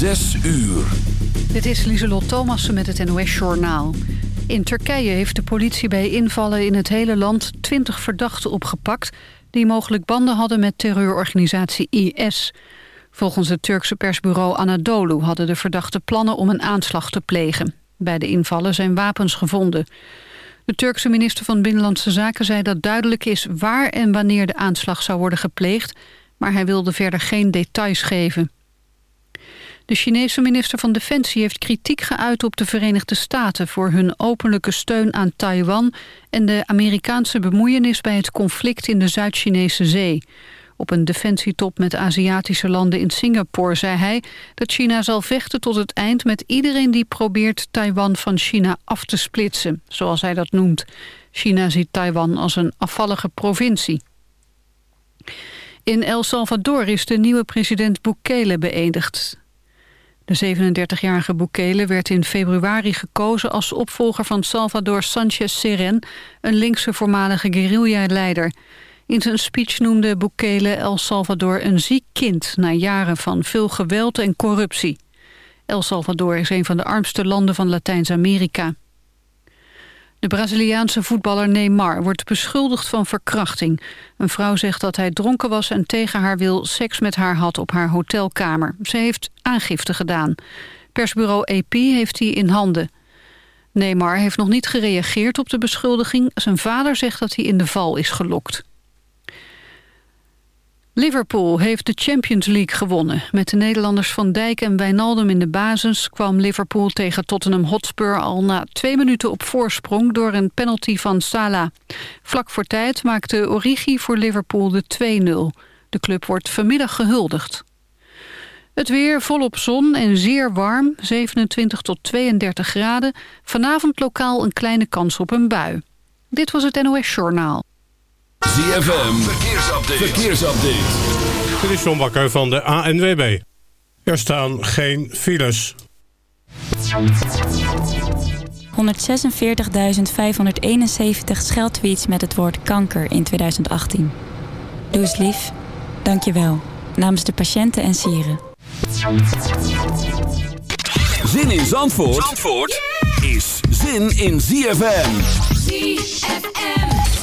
Zes uur. Dit is Lieselot Thomassen met het NOS-journaal. In Turkije heeft de politie bij invallen in het hele land 20 verdachten opgepakt... die mogelijk banden hadden met terreurorganisatie IS. Volgens het Turkse persbureau Anadolu hadden de verdachten plannen om een aanslag te plegen. Bij de invallen zijn wapens gevonden. De Turkse minister van Binnenlandse Zaken zei dat duidelijk is... waar en wanneer de aanslag zou worden gepleegd... maar hij wilde verder geen details geven. De Chinese minister van Defensie heeft kritiek geuit op de Verenigde Staten... voor hun openlijke steun aan Taiwan... en de Amerikaanse bemoeienis bij het conflict in de Zuid-Chinese zee. Op een defensietop met Aziatische landen in Singapore zei hij... dat China zal vechten tot het eind met iedereen die probeert Taiwan van China af te splitsen, zoals hij dat noemt. China ziet Taiwan als een afvallige provincie. In El Salvador is de nieuwe president Bukele beëdigd. De 37-jarige Bukele werd in februari gekozen als opvolger van Salvador Sanchez Seren, een linkse voormalige guerrilla-leider. In zijn speech noemde Bukele El Salvador een ziek kind... na jaren van veel geweld en corruptie. El Salvador is een van de armste landen van Latijns-Amerika. De Braziliaanse voetballer Neymar wordt beschuldigd van verkrachting. Een vrouw zegt dat hij dronken was en tegen haar wil seks met haar had op haar hotelkamer. Ze heeft aangifte gedaan. Persbureau AP heeft die in handen. Neymar heeft nog niet gereageerd op de beschuldiging. Zijn vader zegt dat hij in de val is gelokt. Liverpool heeft de Champions League gewonnen. Met de Nederlanders Van Dijk en Wijnaldum in de basis... kwam Liverpool tegen Tottenham Hotspur al na twee minuten op voorsprong... door een penalty van Salah. Vlak voor tijd maakte Origi voor Liverpool de 2-0. De club wordt vanmiddag gehuldigd. Het weer volop zon en zeer warm, 27 tot 32 graden. Vanavond lokaal een kleine kans op een bui. Dit was het NOS Journaal. ZFM, verkeersupdate. verkeersupdate. Dit is John Bakker van de ANWB. Er staan geen files. 146.571 scheldtweets met het woord kanker in 2018. Doe eens lief. Dank je wel. Namens de patiënten en sieren. Zin in Zandvoort, Zandvoort is zin in ZFM. ZFM.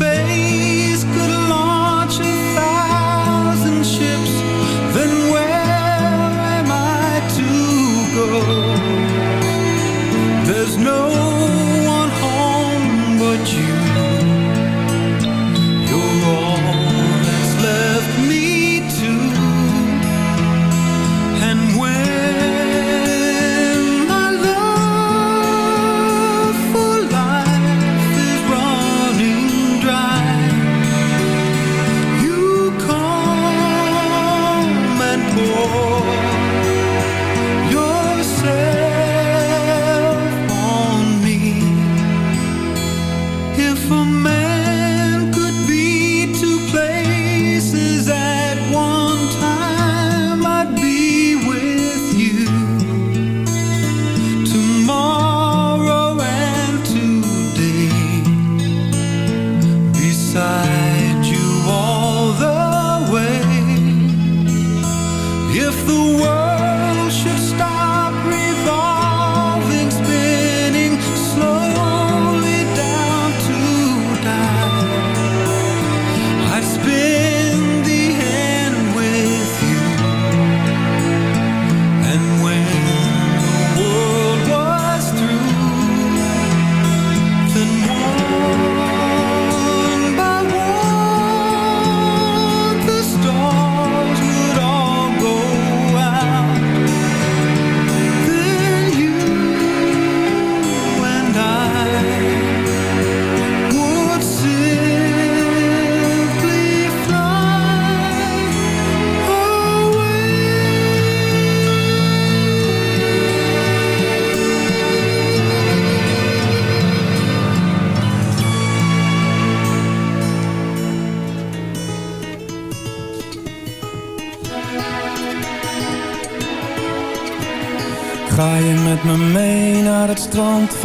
Face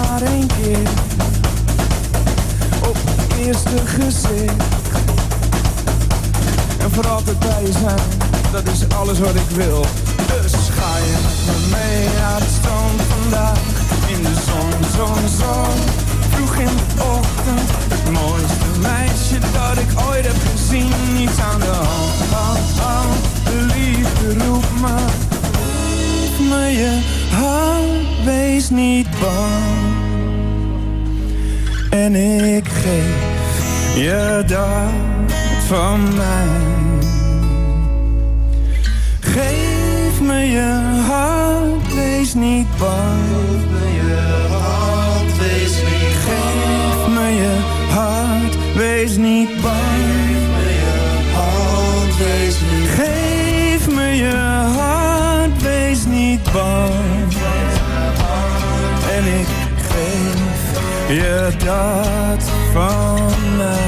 maar één keer. Op het eerste gezicht. En voor altijd bij je zijn dat is alles wat ik wil. Dus ga je met me mee naar het strand vandaag. In de zon, zon, zon. Vroeg in de ochtend. Het mooiste meisje dat ik ooit heb gezien. Niets aan de hand, hand, hand. De liefde roept me. Geef me je hand, wees niet bang. En ik geef je dat van mij. Geef me je hand, wees niet bang. Geef me je hand, wees niet bang. Geef me je hart, wees niet bang. Geef me je hart, wees niet bang. En ik geef je dat van mij.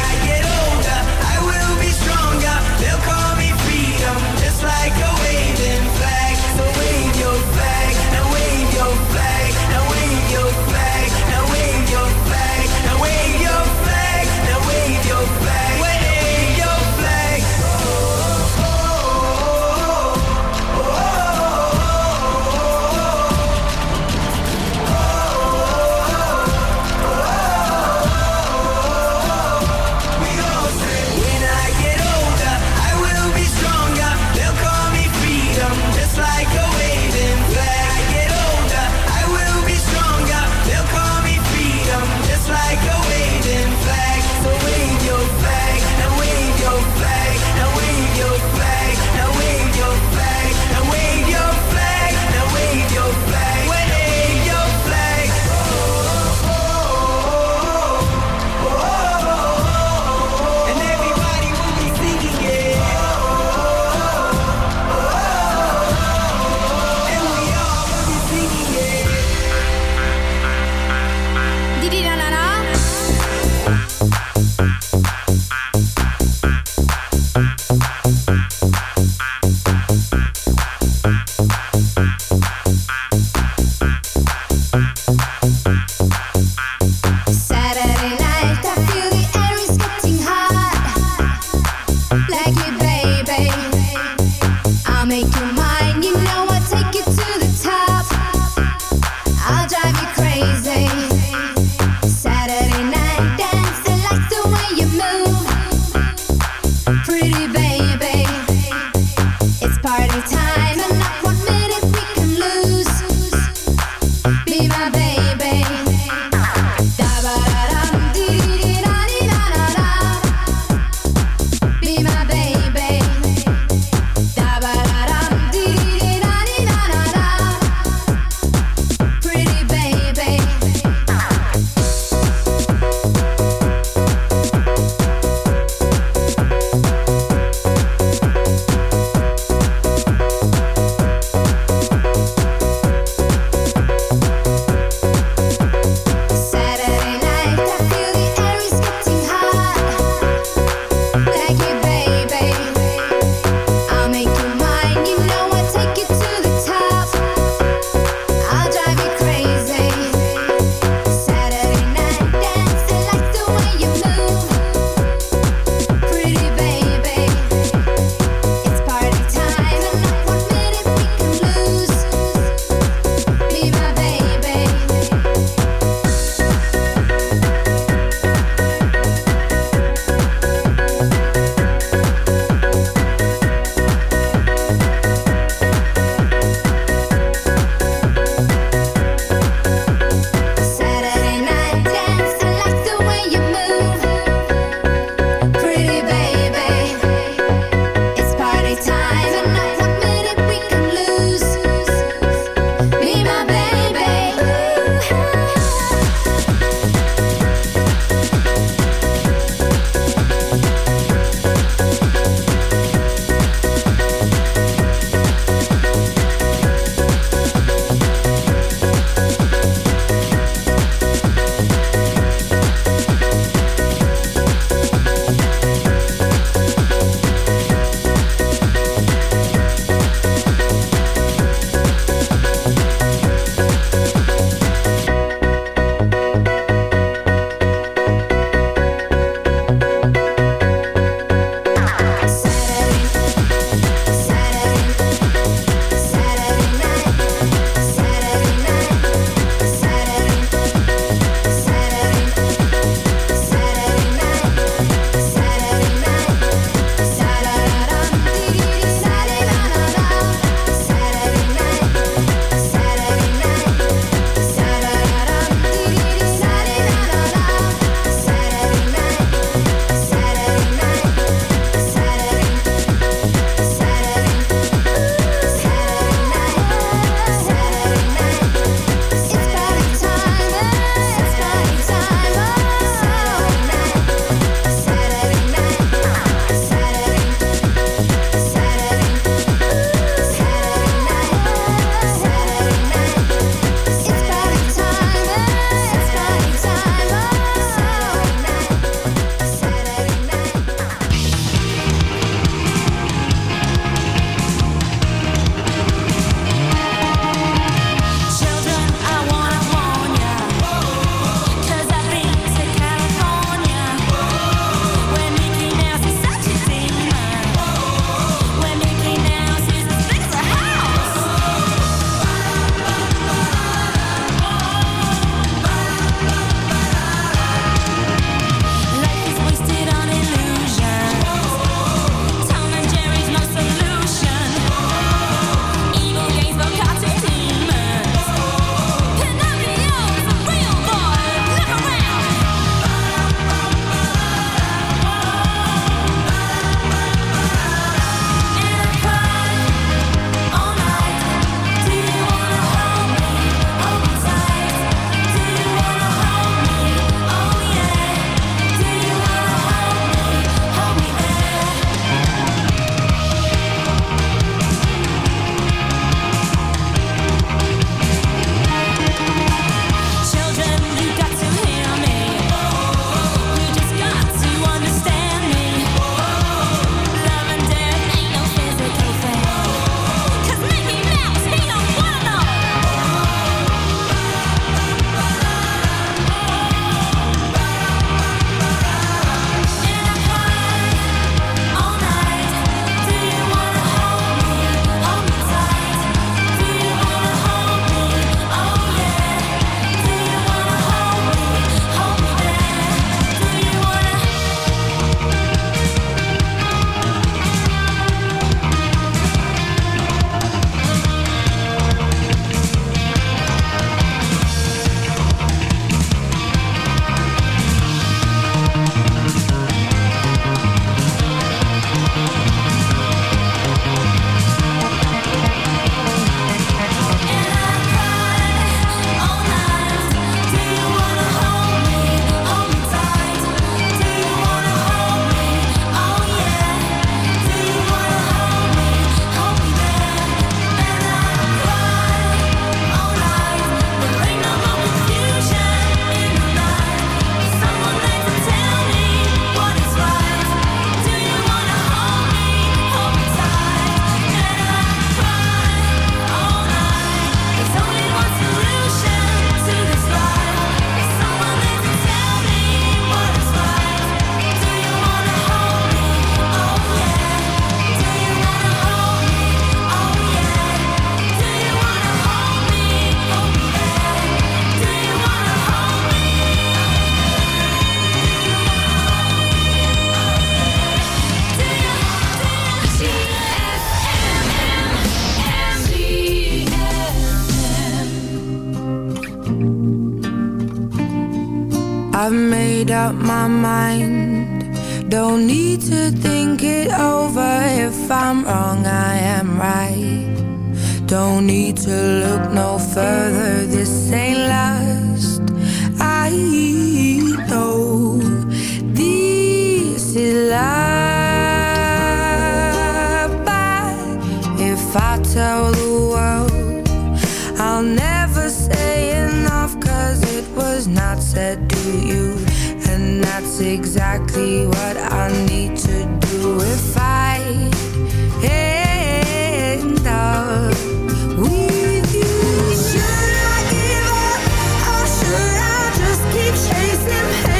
年。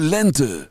Lente.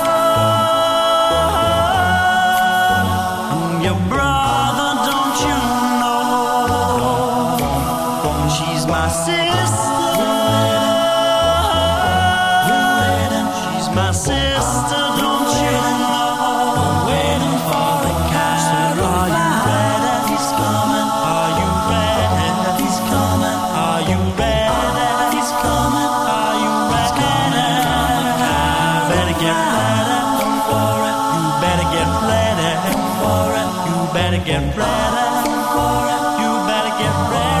get ready for it. You better get ready for it. You better get ready for it. You better get ready.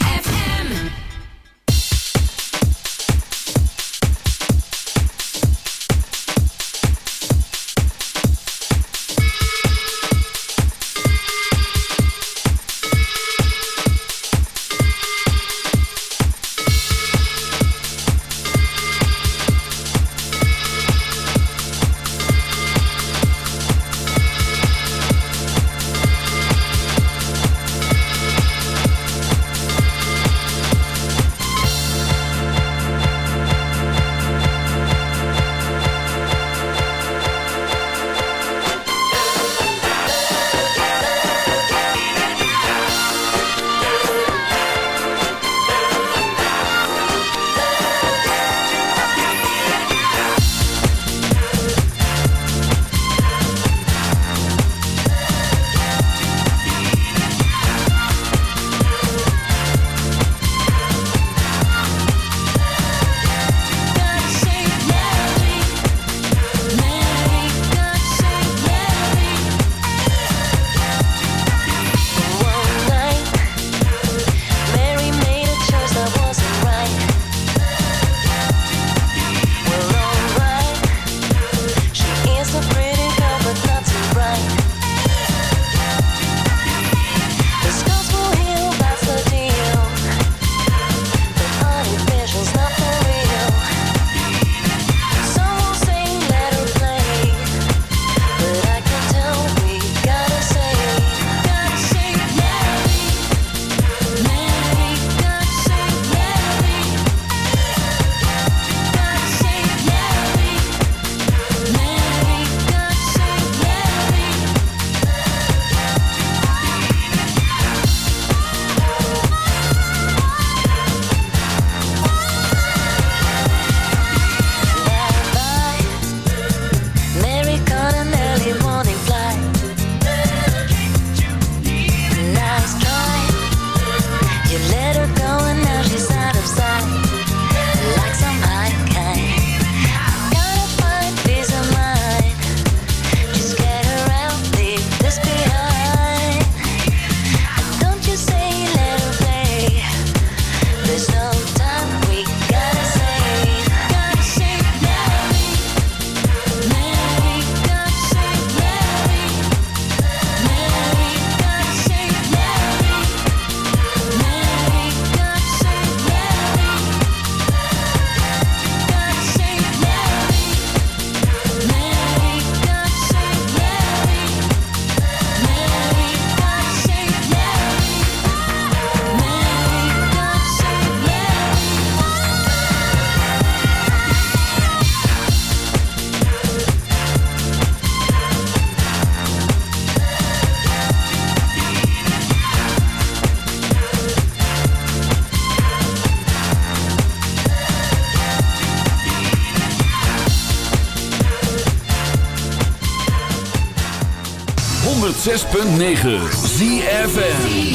106.9 ZFN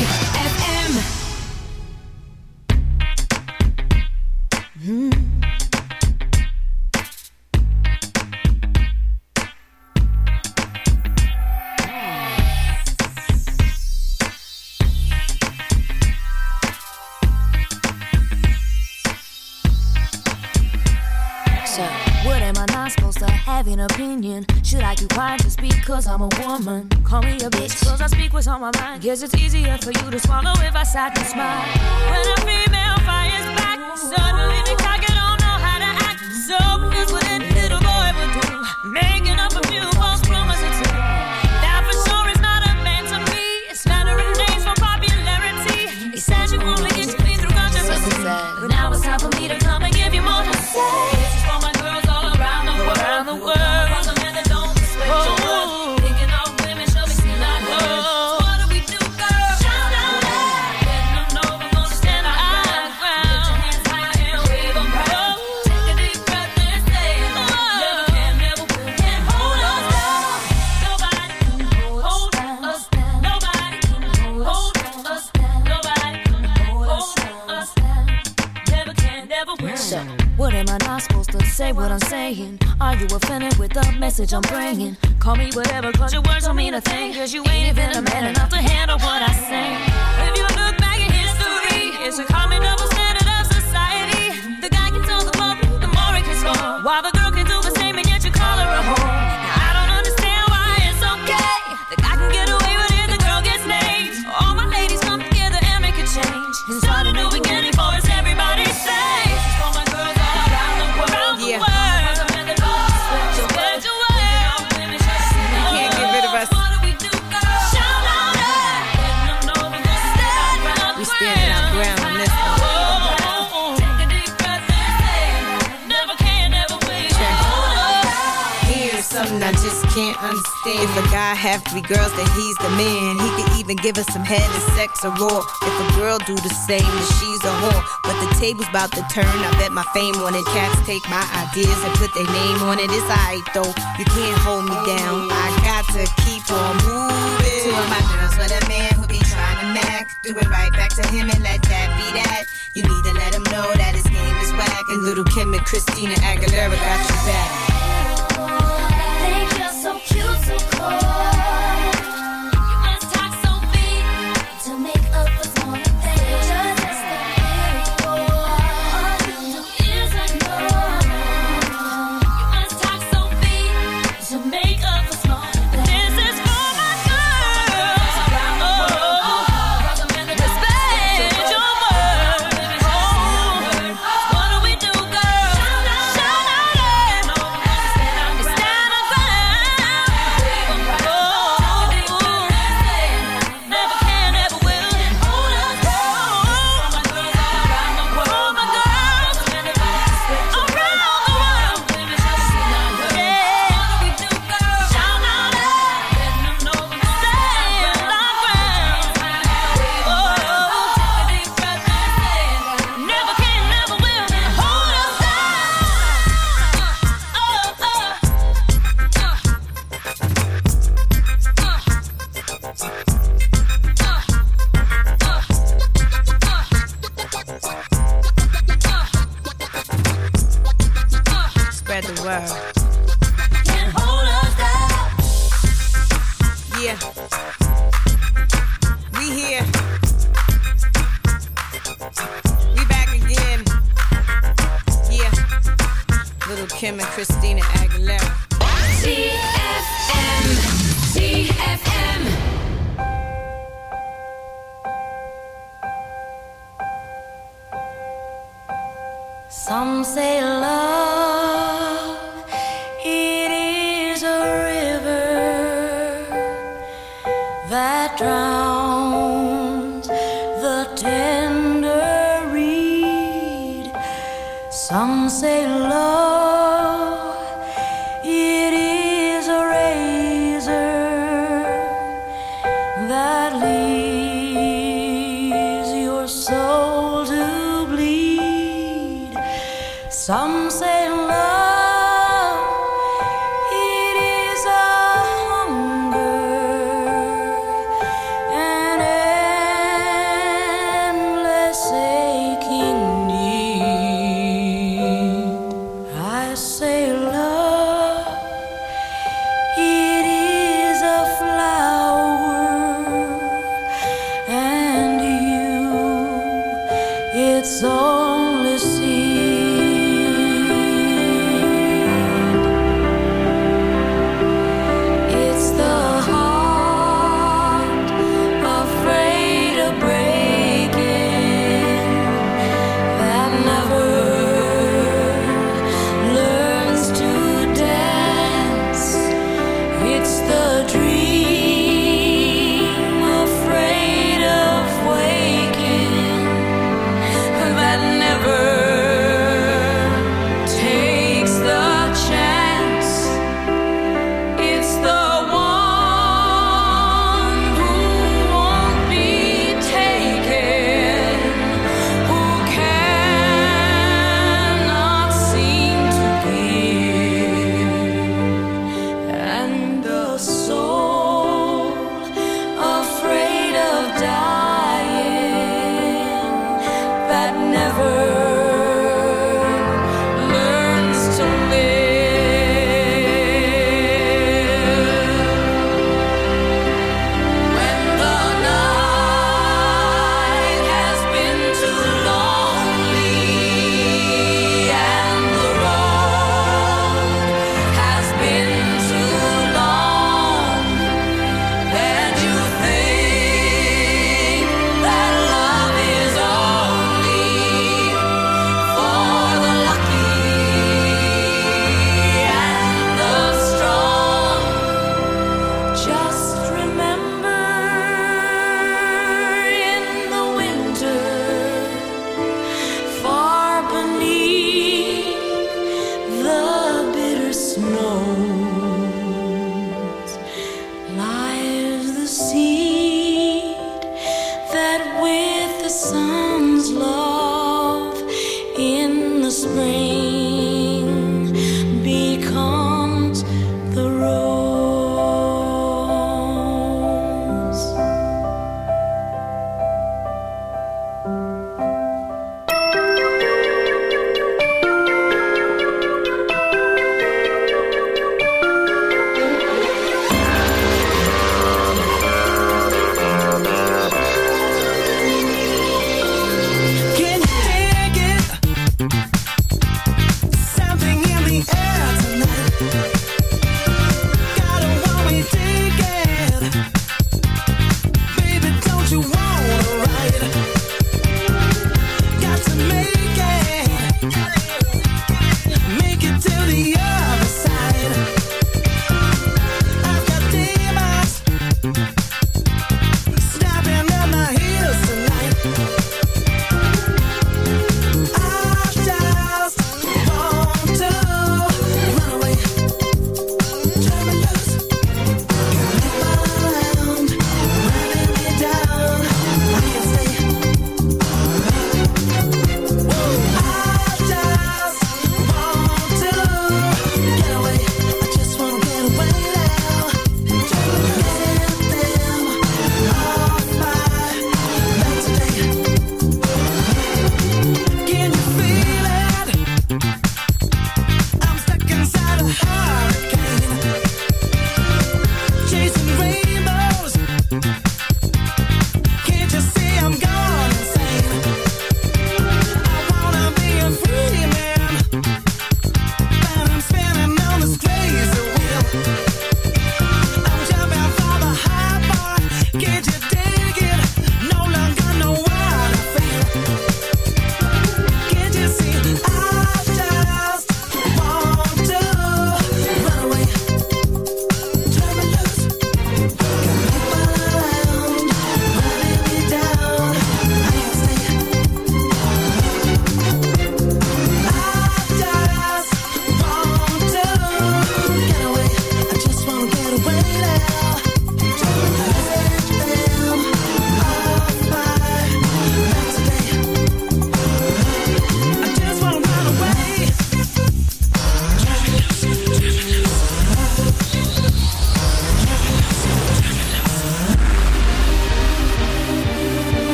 Give her some head and sex a roar. If a girl do the same, then she's a whore. But the table's about to turn. I bet my fame on it. Cats take my ideas and put their name on it. It's alright though. You can't hold me down. I got to keep on moving. Two of my girls with a man who be trying to mac. Do it right back to him and let that be that. You need to let him know that his game is whack. And little Kim and Christina Aguilera got you back. They just so cute, so cold. Some say love.